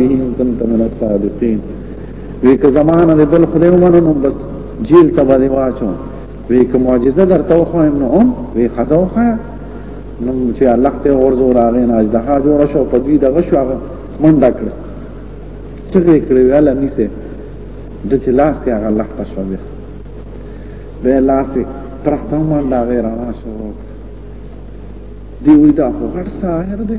ان كنت من الصادقين وی که زمانه د بل خدای ومنو نو بس جیل ته باندې واچو وی که معجزه درته خو نو هم وی خزو خا نو چې الله ته ورزو راغې نه اجدها جوړ شو په دې دغه شو هغه منډه کړ چې کړی ویاله نیسه د چې لاس یې هغه الله ته شو بیا به لاس یې پرخته منډه غیر راشو دی وی دا خو غټ ساحر دی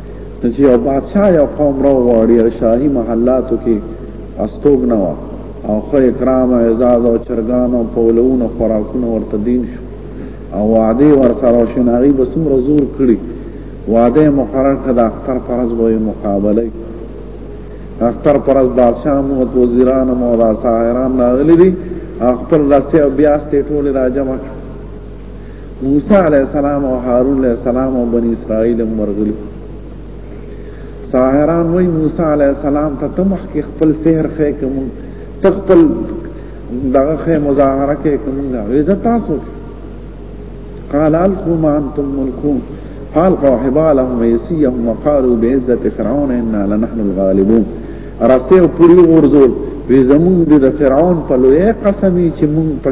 چې یو بادشاہ یو قوم راو غواړي او شاهي محلاتو کې استوګ نه و او خو اکرام او اعزاز او چرګان او پولونه خوراکونه ورته دین شو او وعده ورسره شناغي به څومره زور کړی وعده مقرر کړه د اختر فرض به مقابله اختر فرض بادشاہ مو وزیران مو را ساحران راغلي دي خپل راسي بیا ستې ټول راجمه موسی علیہ السلام او هارون علیہ السلام او بنی اسرائیل مرغلی ساحران وای موسی علیہ السلام ته تمخ کې خپل سحر خې کوم تخپل دغه خې مظاهره کې کوم نه وې زتا سو قال القوا ما انتم ملكون فالقوا حبالهم ويسيهم وقالوا بعزة فرعون إنا لنحن الغالبون رسیو پوری ورزول وی زمون د فرعون په لوی قسمی چې مون په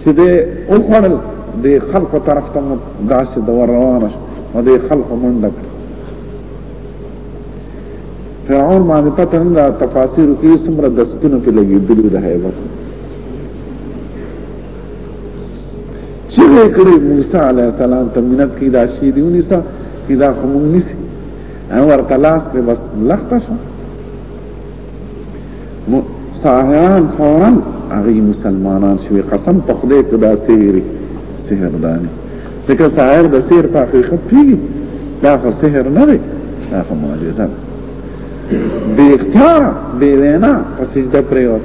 چې دې وخوړل دې خلکو طرف ته مو داسې د ور روانه شو نو دې خلکو منډه کړه فرعون باندې پته نه ده تفاسیر کې څومره د سپینو کې لګېدلي د هیبت چې کړي موسی علی السلام ته منت کې دا شی دی ونیسه کې دا خو مونږ نسی او ورته لاس کې بس لخته شو ساهران فورا هغه مسلمانان شوی قسم په خدای ته دا سیری سحر دانی ځکه ساهر د سحر په حقیقت پیږي دا خو سحر نه دی دا خو معجزه ده بی اختیار بی وینا په سجده پریوت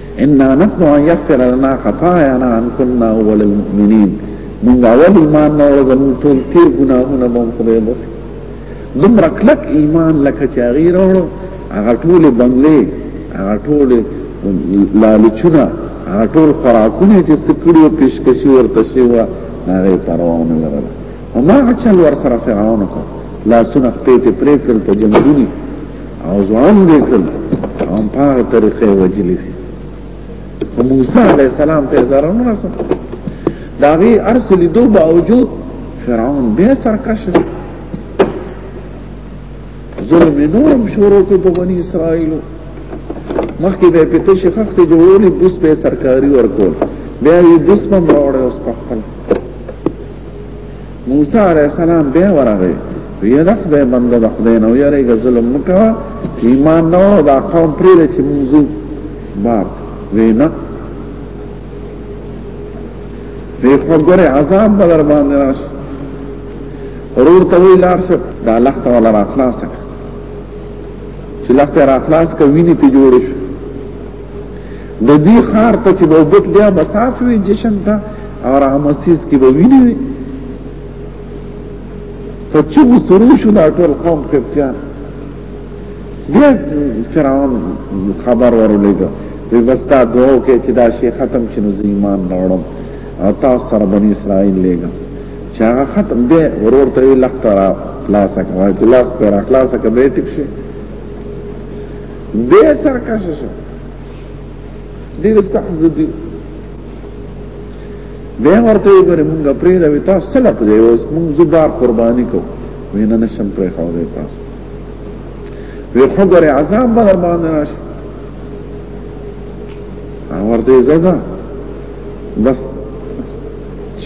انا نحن ان يغفر لنا خطايانا ان كنا اول المؤمنين من اول ایمان نو زمون ټول تیر ګناهونه مون خدای مو دومره کلک ایمان لکه چې هغه وروړو هغه ټول بنگلې هغه ټول لالچونه هغه ټول خوراکونه چې سکړو پیشکشي ورته شي وا هغه پروا نه لرله وما چل ور سره فرعون کو لا سنخ پیته پرې کړ په جنګونی او ځوان دې کړل او په هغه طریقې وجلې دي خو موسی علی السلام ته زره نه رسو دا وی ارسل دو باوجود فرعون به سرکش ظلم نورم شروع کو په بنی اسرائیلو مخکې به پته شي خخت جوړولې بوس به سرکاري ورکول بیا یې دسمه مروړې اوس په خپل موسی علیہ السلام بیا ورغی یا د خدای بنده د خدای نو یریږي ظلم مکوا چې ایمان نو دا قوم پرې چې موضوع بار وینا وی خو ګره عذاب بدر باندې راش ورور ته وی لار څه دا لخت ولا را خلاص چې لخت را خلاص کوي نه ته جوړ شي د دې خار ته چې نوبت لیا مساف وي جشن ته او رامسیس کې به ویني وي په چوب سرو شو دا ټول قوم قبطیان بیا فرعون خبر ورولېږه وی بس دا دعا کې چې دا شی ختم شي نو ایمان راوړم او تاسو سره بنی اسرائیل لېږم چې هغه ختم دی ورور ته وی لخت را خلاص کړه چې لخت را خلاص کړه به ټیک شي دې سرکشه شو ډیر سخت زدي به ورته ګره مونږ پرې دا وتا سلک دی اوس مونږ زبار قرباني کو وینه نشم پرې خو دی تاسو وی خو ګره عذاب به باندې راش ورته زدا بس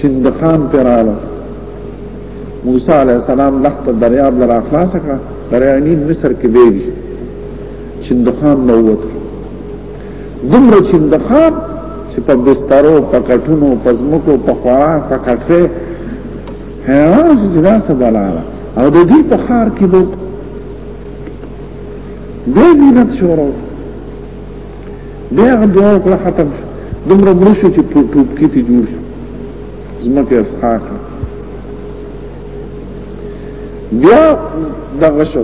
شندخان پراله موسی علیہ السلام لخت دریاب لرا خلاص کړه دریانی مصر کې بیږي چندخان نه وته دومره چندخان چې په بسترو په کټونو په زمکو په خورا په کټره هغه چې دا څه بلاله او د دې په خار کې به دې مینت شروع دې هغه دوه کړه ختم دومره مرشو چې په ټوب کې ته جوړ شو زمکه اسحاق بیا دغه شو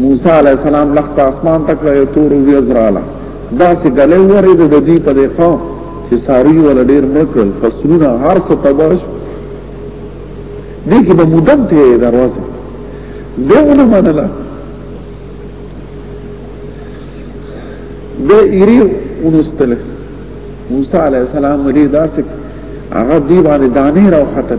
موسی علی السلام لخت اسمان تک له تور وی ازراله دا سه غلې ورې د دې په دې قوم چې ساری ول ډیر مکل فسرونه هر څه تباش دې کې به مدام ته دروازه دونه منله به ایری ونستل موسی علی السلام دې داسې هغه دی باندې دانه راو خطر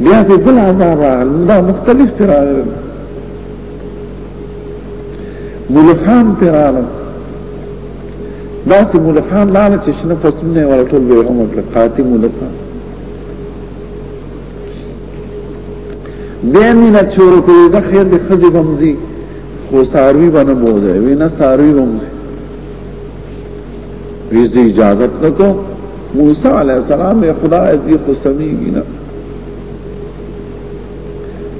بیا په بل عذاب راغل دا مختلف پر راغل ملخان پر راغل دا سه ملخان لاله چې شنه فصلونه ولا ټول به هم کړ قاتی ملخان بیا مینه چورو په دې خیر د خزې بمزي خو ساروی باندې بوزه وینه ساروی بمزي ویزه اجازه نکو موسی علیہ السلام خدای دې خو سميږي نه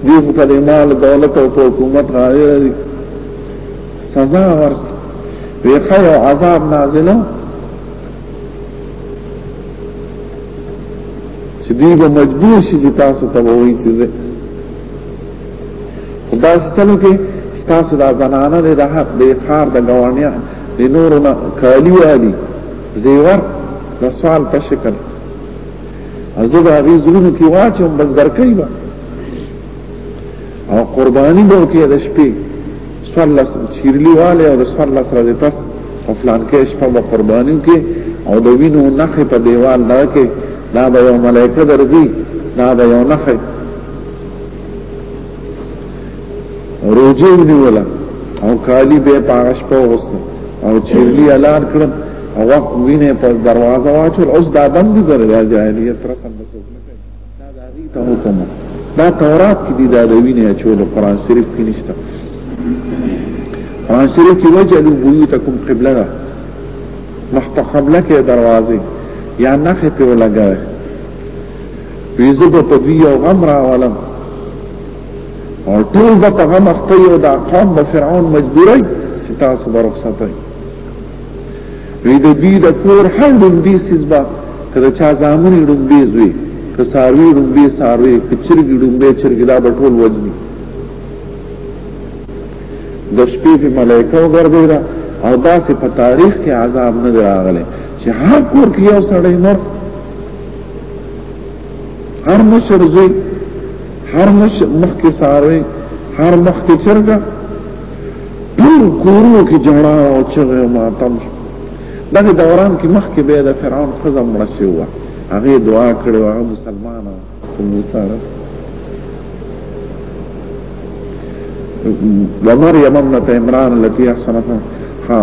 دې په دې مال دولت او حکومت راځي سزا ور وی خیر عذاب نازلو چې دې به مجبور شي چې تاسو ته وایي چې خدای ستاسو کې تاسو دا زنانه د حق د خار د غوانیا د نورو نه کالی والی زیور د سوال په شکل ازو به هغه زړونو کې واچوم بس درکې به او قرباني به کې د شپې سوال لس چیرلی والے او د سوال لس راځي پس او فلان کې شپه به قرباني کې او د وینو نخې په دیوال دا کې دا به یو ملائکه درځي دا به یو نخې روجه ونیولا او کالی به پاغش په وسته او چیرلی الان کړ او وخت وینه په دروازه واچول اوس دا بند دي ګره جاهلیت تر سم بس دا دا ری ته حکم دا تورات کې دي دا د وینه چول قران شریف کې نشته قران شریف کې وجلو بيوتکم قبله ده مخت قبله کې دروازه یا نخې په لګره ویزه په دوی او غمره ولم او ټول به په غم اخته یو دا قوم به فرعون مجبورای چې تاسو به رخصت وي وی د دې د کور هر ډوندې سیسبا کله چا ځامنې ډوندې زوی که ساروی ډوندې ساروی که چرګي ډوندې چرګي دا به ټول وځي د شپې په ملائکه وګرځي دا او دا سه په تاریخ کې عذاب نه راغله چې هر کور کې یو سړی مر هر مشر زوی هر مشر مخکې ساروي هر مخکې چرګه ټول کورو کې جړا او چغه ماتم دغه دوران کې مخکې به د فرعون خزم مرشي و هغه دعا کړې و هغه مسلمان او موسی ومريم ابنة عمران التي احسنت ها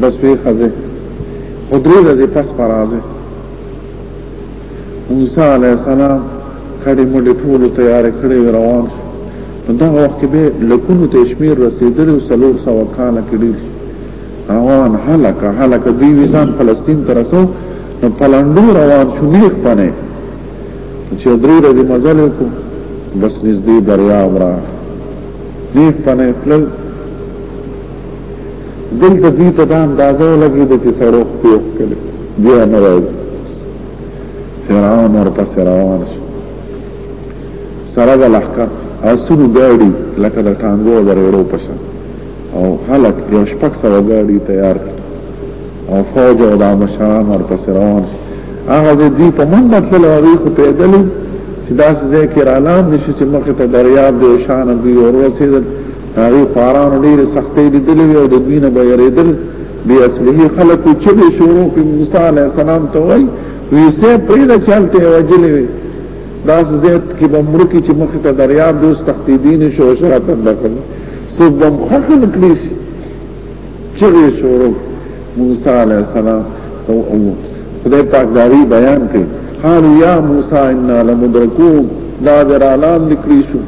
بس وی خزه خدری رضی پس پرازه موسی علیہ السلام کړي مډې ټول تیار کړي روان نو دا وخت کې به لکونو ته شمیر رسیدل او سلور سو کال کړي روان هلاکه هلاکه دی ویزان فلسطین ته رسو نو پلاندو روان شو نیخ پنه چې درې ورځې مزل وکړو بس نږدې دریا ورا دې پنه تل دلته دې ته دا اندازه لګي د چې سړو پیو کړي دی نه راځي فرعون اور پس روان شو سره د لحکر اسونو ګاډي لکه د ټانګو درېړو پشن او خلک یو شپږ سوه ګاډي تیار کړ او فوج او دا مشران ورپسې روان شي هغه ځای دوی په منډه تلل او هغوی خو پوهېدلي چې داسې ځای کې رالام دي شو چې مخې ته دریاب دی او شانه دوی ور ورسېدل هغوی خوارانو ډېرې سختۍ لیدلې وې او د دوی نه به یېرېدل بې اصلحي خلکو چغې شروع کړې موسی علیه السلام ته وایي وی صاحب پرېږده چې هلته یې وژلې وې داسې ځای کې به مړه کړي چې مخې ته دریاب دی اوس تښتېدی نه شي او شاته ډکل څوک به هم ښخ نه کړی شي چغې شروع موسی علیه السلام ته وویل خدای پاک داری بیان کړي قال یا موسی انا لمدرکون دا درالان نکړي شو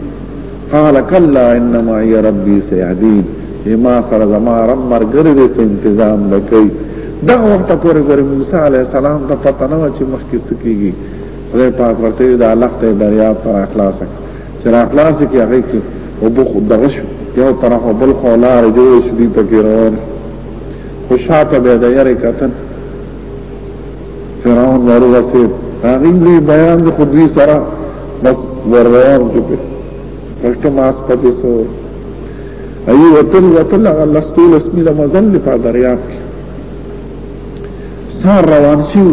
قال کلا انما ای ربی سیهدین ما سره زما رب مرګره دې سه تنظیم وکړي دا وخت پورې ګور موسی علیه السلام ته پته نه و چې مخکې سکیږي خدای پاک ورته دا لخت بریا پر اخلاص کړ چې راخلاص کې هغه کې او بو خود دغه شو یو طرف او بل خو لار جوړ شو دی په کې روان خو شاته به د یاري کتن فرعون ورو وسید هغه دې بیان د خود وی سره بس ورور جو په فلټه ماس پځې سو ایو وتل وتل هغه لستول اسمیله مزل په دریاب کې سار روان شو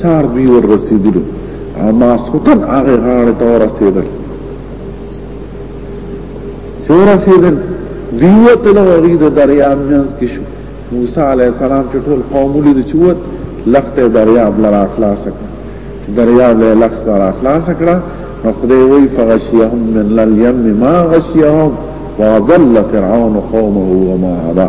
سار دوی ور رسیدلو او ماسوتن هغه غاړه ته ور رسیدل چې ور رسیدل دیو ته له غوړي د دریاب جنس کې شو موسی علی السلام چې ټول قوم ولید چې وت لخته دریاب لرا خلاص کړ دریاب له لخت لرا خلاص کړ نو خدای وی فغشیهم من الیم ما غشیهم وضل فرعون قومه وما هدا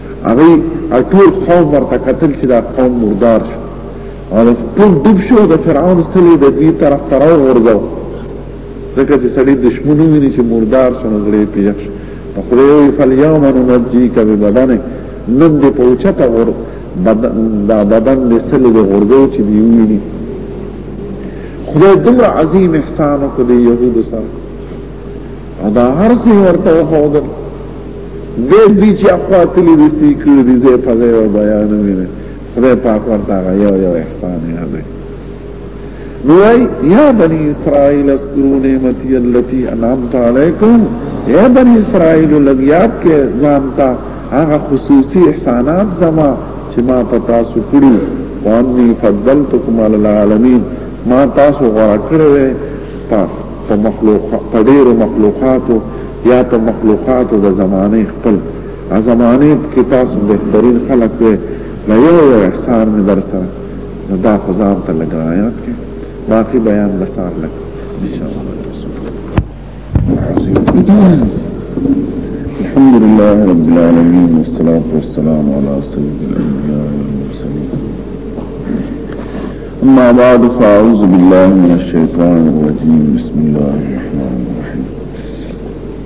هغه ټول قوم ورته قتل چې دا قوم مردار شو او ټول ډوب شو د فرعون سلی د دې طرف تر ورځو ځکه چې سړی دشمنو ویني چې مردار شو نو زړه پیښ په خدای فلیوم ننجی کبه بدنه نن دې پوچته ور بدن دا بدن دې سلی د ورځو چې دی ویني خدای دومره عظیم احسان وکړي يهود سره او دا هر څه ورته وښودل دې دې چې اقواتلی دې سې کړې دې زه په ځای او بیان وینم خدای پاک ورته یو یو احسان یاد دی نوای یا بنی اسرائیل اذکروا نعمتی التي انعمت علیکم یا بنی اسرائیل لګیاب کې ځانتا هغه خصوصي احسانات زما چې ما پتا سو کړی وانی فضلتکم علی العالمین ما تاسو غوړ کړو په مخلوق په ډیرو مخلوقاتو یا په مخلوقاتو د زمانه خپل زمانه کې تاسو بهترین خلق وي لا یو احسان مې در سره نو دا خو ځان ته لګایا کې باقي بیان بسار لګ ان شاء الله الحمد لله رب العالمين والصلاة والسلام على سيد الأنبياء اما بعد فاعوذ بالله من الشیطان الرجیم بسم الله الرحمن الرحیم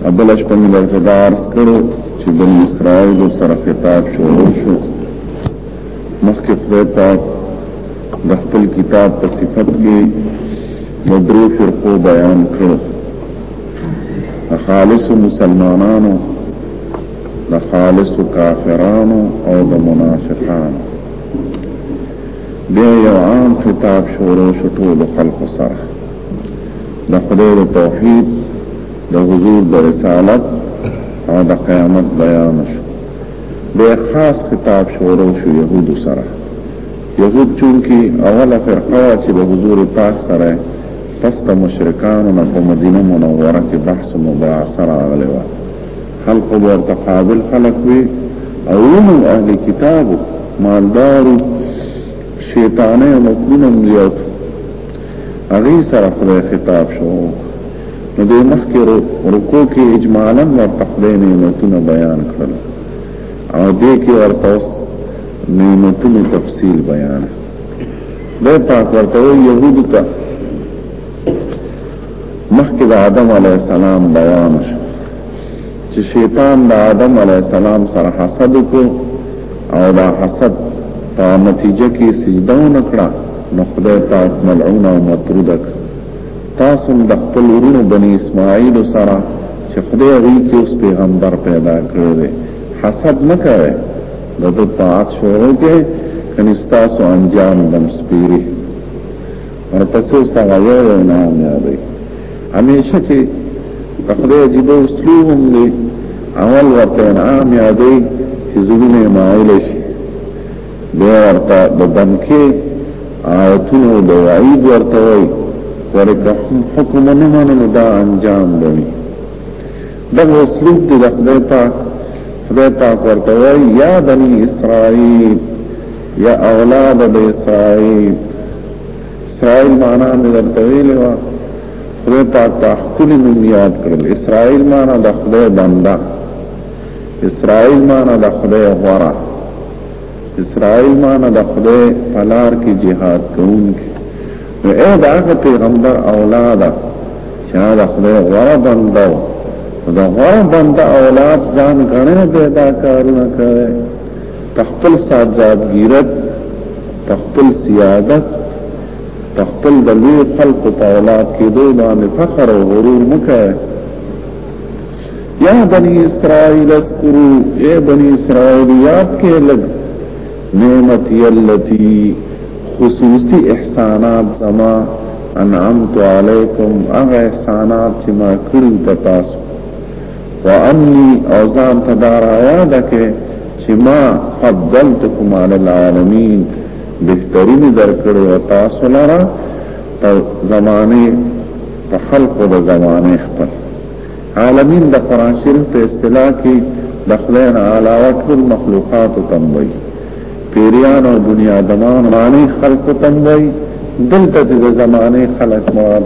ابل اشپن درکدار سکرو چې بن اسرائیل سره خطاب شروع شو مخکې خدای پاک د خپل کتاب په صفت کې د درو فرقو بیان کړو خالص مسلمانانو د خالص کافرانو او د منافقانو بیا یو عام خطاب شروع شو ټول خلکو سره د خدای د توحید د حضور د رسالت او د قیامت بیان شو بیا خاص خطاب شروع شو یهودو سره یهود چونکی اوله فرقه وه چې د حضور پاک سره پس د مشرکانو نه په مدینه منوره کې بحث مباحثه راغلی وه خلق ورته قابل خلق وي او نو اهل کتاب مالدار شیطانه مطلوبم دی او هغه سره خدای خطاب شو نو د مخکې رکو کې اجمالا ورته خدای نعمتونه بیان کړل او دې کې ورته اوس نعمتونو تفصیل بیان دی پاک ورته یهود ته مخکې د آدم علی السلام بیان شو چې شیطان د آدم علی السلام سره حسد وکړ او دا حسد په نتیجه کې سجده ونکړه نو خدای پاک ملعون او مطرود کړ تاسو د خپل ورونو بنی اسماعیل سره چې خدای غي کې اوس پیغمبر پیدا کړی دی حسد نه کوي د دې طاعت شروع کې کني تاسو انجام دم سپیری ورپسې څنګه یو یو نه یادې همیشه چې تخله عجیب اسلوب هم دی اول ورته انعام یادې چې زړونه مایل شي بیا ورته د دمکې آیتونو د وعید ورته وایي ورکه حکم نه مننه دا انجام دی دا اسلوب دی د خدای پاک خدای پاک ورته وایي یا بنی اسرائیل یا اولاد د اسرائیل اسرائیل معنا مې درته ویلې و خدای پاک په خپل نوم یاد کړل اسرائیل معنا د خدای بنده اسرائیل معنا د خدای غوړه اسرائیل معنا د خدای پلار کې jihad کوونکی نو اې دا هغه پیغمبر اولاد چې دا خدای غوړه بنده دا غوړه بنده اولاد ځان غنه پیدا کارونه کوي په خپل سادګیرت په خپل سیادت په خپل د لوی خلکو په اولاد کېدو باندې فخر او غرور مه کوئ یا بنی اسرائیل اذکرو اے بنی اسرائیل یاد کې لګ نعمتي التي خصوصي احسانات زما انعمت علیکم اغه احسانات چې ما کړی په تاسو واني اوزان تدار آیاده کې چې ما فضلتکم علی العالمین بهترین درکړې او تاسو لاره په زمانه په خلق د زمانه خپل عالمین د قران شریف په اصطلاح کې د خدای نه علاوه ټول مخلوقات تم وي پیریان او دنیا دمان معنی خلق تم وي دلته د زمانه خلق مراد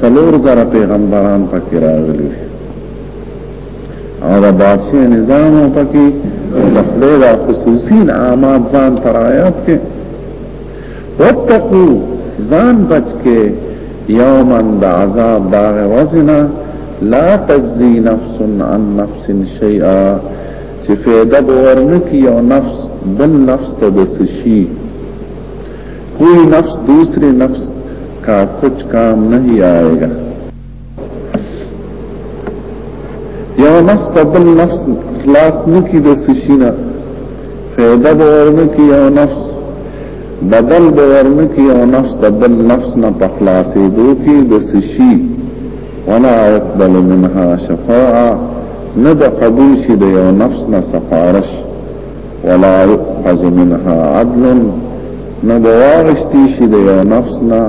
سلور زره پیغمبران پکې راغلي او دا بادشاہ نظام او پکې د خدای د خصوصي عامات ځان تر آیات کې وتقو ځان بچ کې یومن د عذاب دا وزنا لا تجزی نفس عن نفس شیئا چې فیده ورنکی او نفس بل نفس ته د سشي کوئی نفس دوسرے نفس کا کچھ کام نہیں آئے گا یو نفس په بل نفس خلاص نکی د سشینا فیده بورن کی یو نفس بدل بورن کی یو نفس د بل نفس نه په خلاصې دو کی د سشی ولا يقبل منها شفاعه نه د قبول شي د یو نفس نه سفارش ولا يؤخذ منها عدل نو بواغشتی شي د یو نفس نه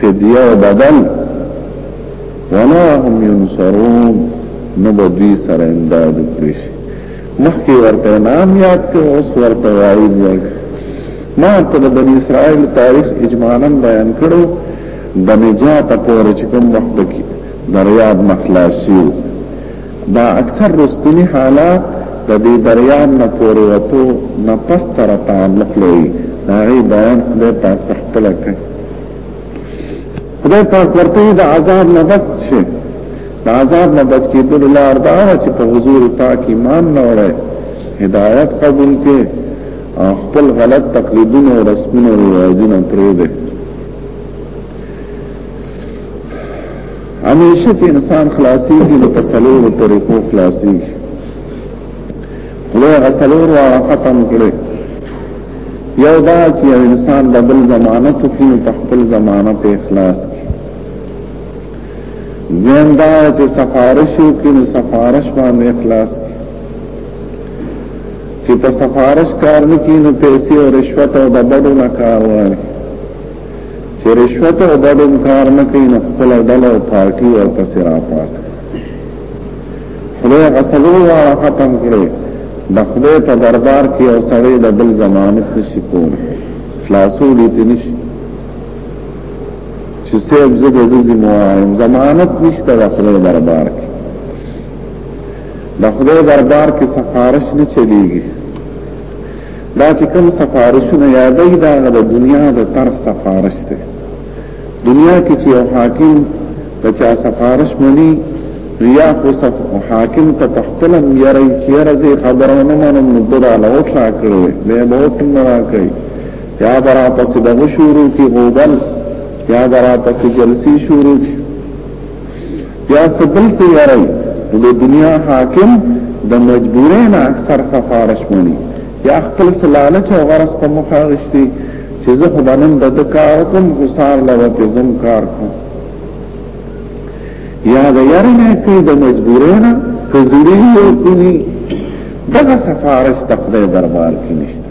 فدیه او بدل ولا هم ينصرون نو به دوی سره امداد وکړي شي مخکې ورته نام یاد کړ اوس ورته وایي ما ته د بنی اسرائیل تاریخ اجمالا بیان کړو د نجات پورې چې کوم وخت کې دریاب مخلاصیو دا اکثر رستنی حالات د دې دریاب نه پورې وته نه پس سره تعلق لري دا غي بیان خدای پاک خپل کوي خدای پاک ورته د عذاب نه بچ شي د عذاب نه بچ کېدو لار دا چې په حضور پاک ایمان نه وړي هدایت قبول کې خپل غلط تقلیدونه او رسمونه او رواجونه پرې ده همیشه چې انسان خلاصيږي نو په سلور طریقو خلاصيږي له سلور واره ختم کړي یو دا چې انسان د بل ضمانت کوي په خپل ضمانت اخلاص کوي ځین دا چې سفارش کوي نو سفارش باندې اخلاص کوي چې په سفارش کار نه کوي نو پیسې او رشوت او د بډو نه کار وایي چې رشوت او ګډون کار نه کوي نو خپل ډله او پارټي او پسې راپاس خدای غسلو را ختم کړي د خدای په دربار کې او سړی د بل ضمانت نشي کول خلاصو دي تنشي چې سیب زه د دې موایم ضمانت نشته د خدای دربار کې د خدای دربار کې سفارش نه چلیږي دا چې کوم سفارشونه یادې دا د دنیا د تر سفارش دی دنیا کې چې یو حاکم د چا سفارش مني ریا خو صف حاکم ته تختلم یری چې راځي خبره نه منم نو دا له وټا کړو به به وټ نه راکړي یا برا پس د شروع کی غوبل یا برا پس جلسی شروع کی یا سبل سیاری د دنیا حاکم د مجبورین اکثر سفارش منی یا خپل سلالچ او غرس په مخه غشتي چې زه خو بنن د کار کوم خو سار لوه کې زم کار کوم یا د یارنه کې د مجبورین که زړی یو کلی دغه سفارش تقدیر دربار کې نشته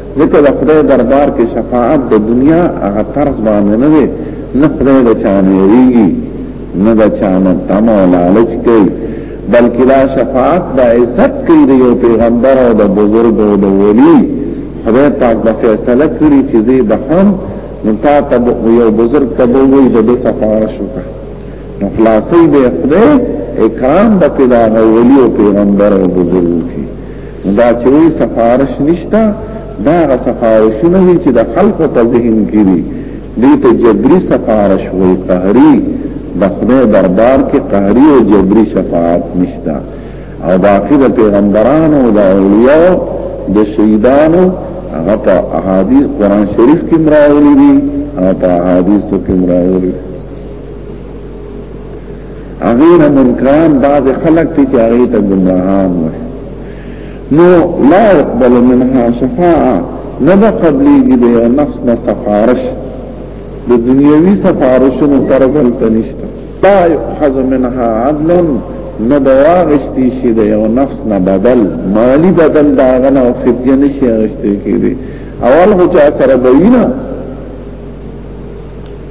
ځکه د خدای دربار کې شفاعت د دنیا هغه طرز باندې نه دی نه خدای د چانه یریږي نه د چانه تم او لالچ کوي بلکې دا شفاعت د عزت کوي د یو پیغمبر او د بزرګ او د ولی خدای پاک به فیصله کړي چې زی بخم نو تا ته یو بزرګ ته وایي د دې سفارش وکړه نو خلاصې به خدای اکرام به پیدا غولي او پیغمبر او بزرګ کی دا چې وی سفارش نشته دا غ سفارشونه وی چې د خلکو په ذهن کې دي دې ته جبري سفارش وی قهري د خدای دربار کې قهري او جبري شفاعت نشته او باقي د پیغمبرانو او د اولیاء د شهیدانو هغه په احادیث قران شریف کې مراولي دي او په احادیثو کې مراولي دي اغیر منکران بعض خلق تی چه اغیر تا گمراهان وش نو لا اقبل منها شفاعه نبا قبلیگی بے و نفس نا سفارش د دنیوی سفارشونو طرز هلته نشته لا یؤخذ منها عدل نه دواغشتي شي د یو نفس نه بدل مالی بدل دا غنه او فدیه نشي غشتي کیږي اول هو چا سره دوینه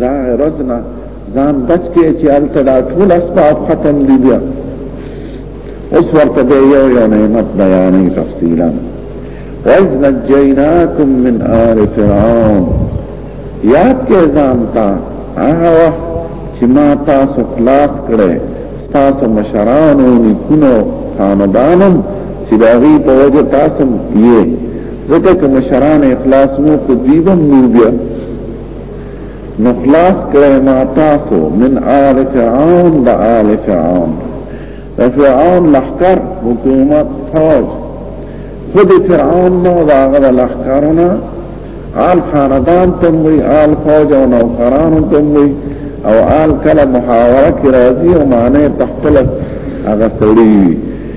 دا رزنا ځان بچ کې چې الته دا ټول اسباب ختم دي بیا اوس ورته به یو یو نعمت بیانې تفصیلا وَإِذْ نَجَّيْنَاكُمْ مِنْ آلِ فِرْعَوْنَ یاد کې ځان تا هغه وخت چې ما تاسو خلاص کړې تاسو مشرانو نیکونو خاندانم چې دا غي په وجه تاسو یې ځکه که مشران اخلاص مو خو دوی به مو بیا نو خلاص کړی ما تاسو من آل فرعون د آل فرعون د فرعون لښکر حکومت فوج خود فرعون نو د هغه د لښکرونه آل خاندان تم وی آل فوج او نوکرانو تم وی او آل کله محاوره کې راځي او معنی په خپل هغه سړی وي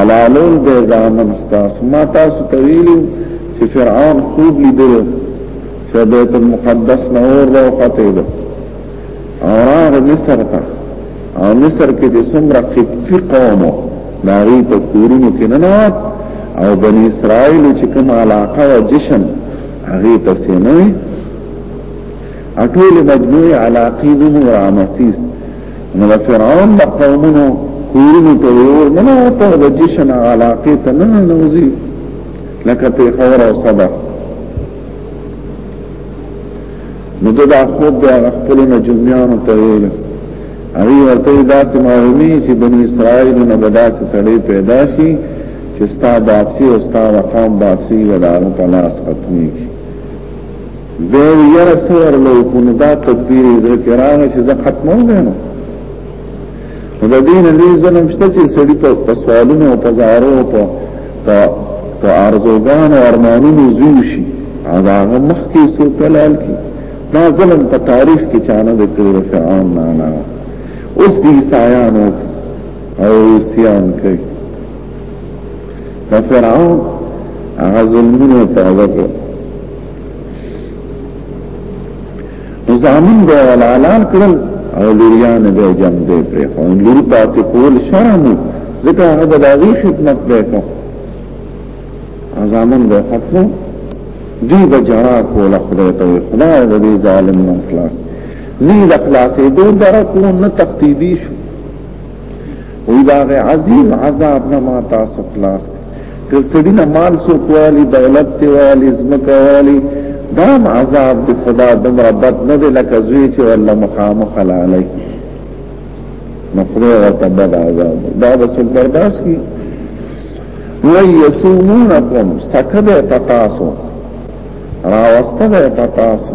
علالون د زامن ستاسو ما تاسو ته ویلو چې فرعون خوب لیدل چې بیت المقدس نه اور راوخته ده او راغ مصر ته او مصر کې چې څومره قبطي قوم ناغي په کورونو کې نه نوات او بني اسرائیل چې کوم علاقه او جشن هغه ته سینوي اټول مجموعه علاقې نوم رامسیس نو فرعون د قومونو کورونو ته ور نه وته د جشن علاقه ته نه نوځي لکه په خور او صبر نو دا خوب بیا خپل نه جنیانو ته ویل هغه ورته داسې معلومي چې بنی اسرائیل نه بداسې سړی پیدا شي چې ستا بادشي او ستا مقام بادشي ودانو په لاس ختمي دیو یره سور لو کنو دا تدبیر ادرکی راغی چه زه ختمو دینو نو دا دین لوی ظلم شته چې سړی په پسوالونو او په زارو او په په ارزوګان او ارمانونو زیو شي دا هغه مخ کې سو کلال کی دا ظلم په تاریخ کې چانه د کړو فرعون نه نه اوس دې سایان او سیان کوي دا فرعون هغه ظلمونه په هغه زامن به ولالان کړل او لوریان به جنگ دی پرې خو لور پاتې کول شرم ځکه هغه د داغي خدمت به کو زامن به خفو دی به جرا کول خدای ته خدای د دې ظالم نه خلاص نه د خلاصې دوه درکو نه تختی دي شو وی دا غی عظیم عذاب نه ما تاسو خلاص که سړی نه مال سو کوالی دولت تی والی زمکا والی دام عذاب دی خدا دم ربط نده لکه زوی چه والله مخام خلالی مخلوق ورطا بد عذاب دا بسول برداس کی وی یسومونکم سکده تتاسو راوسته ده تاسو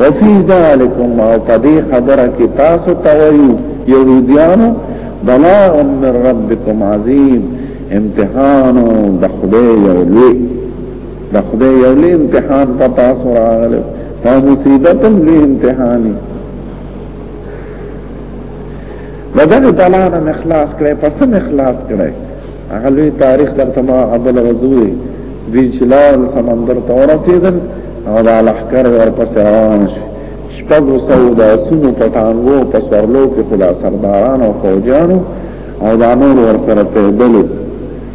وفي ذالکم او پدې خبره کې تاسو ته وایو يهوديانو بلاء من ربکم عظیم امتحان د خدای یو لوی د خدای یو لوی امتحان په تاسو راغلی او مصیبت هم لوی امتحاني بدغه دلانه مخلاص کړي پس مخلاص کړي هغه لوی تاریخ درته ما عبد الغزوی دی چلال سمندر ته ورسېدل او د لحکر ورپسې روان شو شپږو سو د سونو پټانګو په سورلو کې خدا سرداران او فوجانو او دا نور ورسره پیدل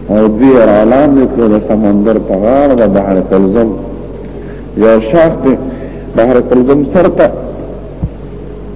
او دوی اعلان وکړ د سمندر په غاړه د بحر قلزم یو شاخ دی بحر قلزم سرته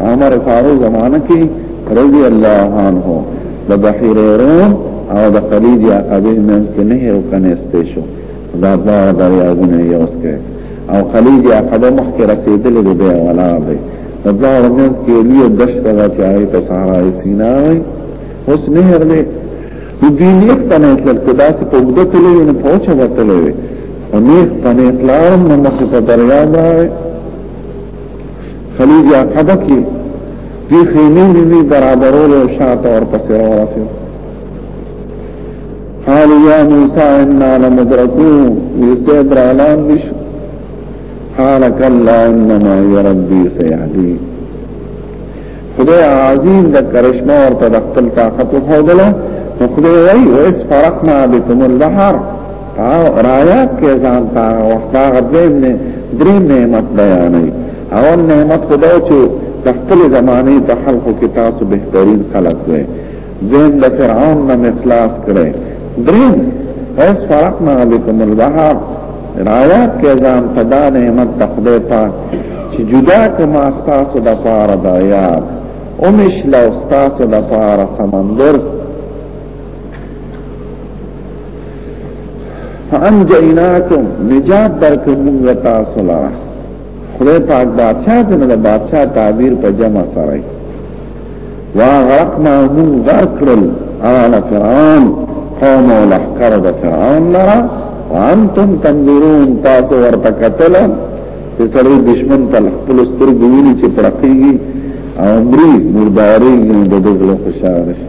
عمر فاروق زمانه کې رضی الله عنه د بحیر روم او د خلیج عقبه منځ کې نهر وکنيسته شو دا دا دریاونه یو څه او خلیج عقبه مخکې رسیدلې دی بیا ولا دی دا دا منځ کې لوی دشت دا چې هغه ته صحرا سینا وي اوس نهر دی د دې نه پنه تل کدا سه په وګړه تلې نه پوهچا وتلې او نه پنه تلارم نو مخ په دریا باندې خلیج عقبه کې دی خیمه نیوی برابرولو شاعت اور پسی رو رسی قالو یا موسیٰ انا لمدرکو یسید را اعلان دیش قالک اللہ انما یربی سیعدی خدای عظیم د کرشمه اور تدخل طاقت و خودلا خدای وی و اس فرقنا بکم البحر او رايات کې ځان تا وخت هغه دریم نه دریم نعمت بیانوي اول نعمت خدا چې د خپل زمانه د خلقو کې تاسو بهترین خلق وي دین د فرعون نه مخلاص کړي دریم اس فرقنا علیکم البحر رايات کې ځان تدا نعمت د خدای پاک چې جدا کما تاسو د پاره دا یاد اومش لو تاسو د پاره سمندر فانجیناکم نجات درکو موږ تاسو لاره خدای پاک بادشاہ دې نه بادشاہ تعبیر په جمع سره وا غرقنا موږ غرقل آل فرعون قوم الاحکر د فرعون لرا وانتم تنظرون تاسو ورته قتل چې سړی دشمن په خپل سترګو ویني چې پړقېږي او مري مرداري د دزله خوشاله شي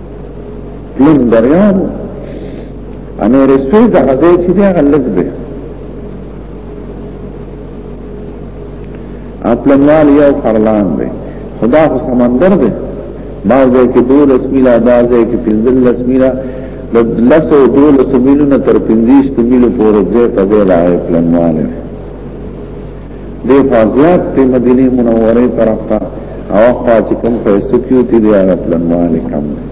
لږ دریاب امیر سپیس د غزې چې دی هغه لږ دی اپلنوال یو خرلان دی خدا خو سمندر دی بعضې کې دولس میله بعضې کې پنځلس میله د لسو دولس میلونه تر پنځیشت میلو پورې ځای په ځای راغی پلنواله دی فازیات تی مدینی منوری طرف تا او اخوا چی کم خیستو کیو تی دی آغا پلنوالی کم دی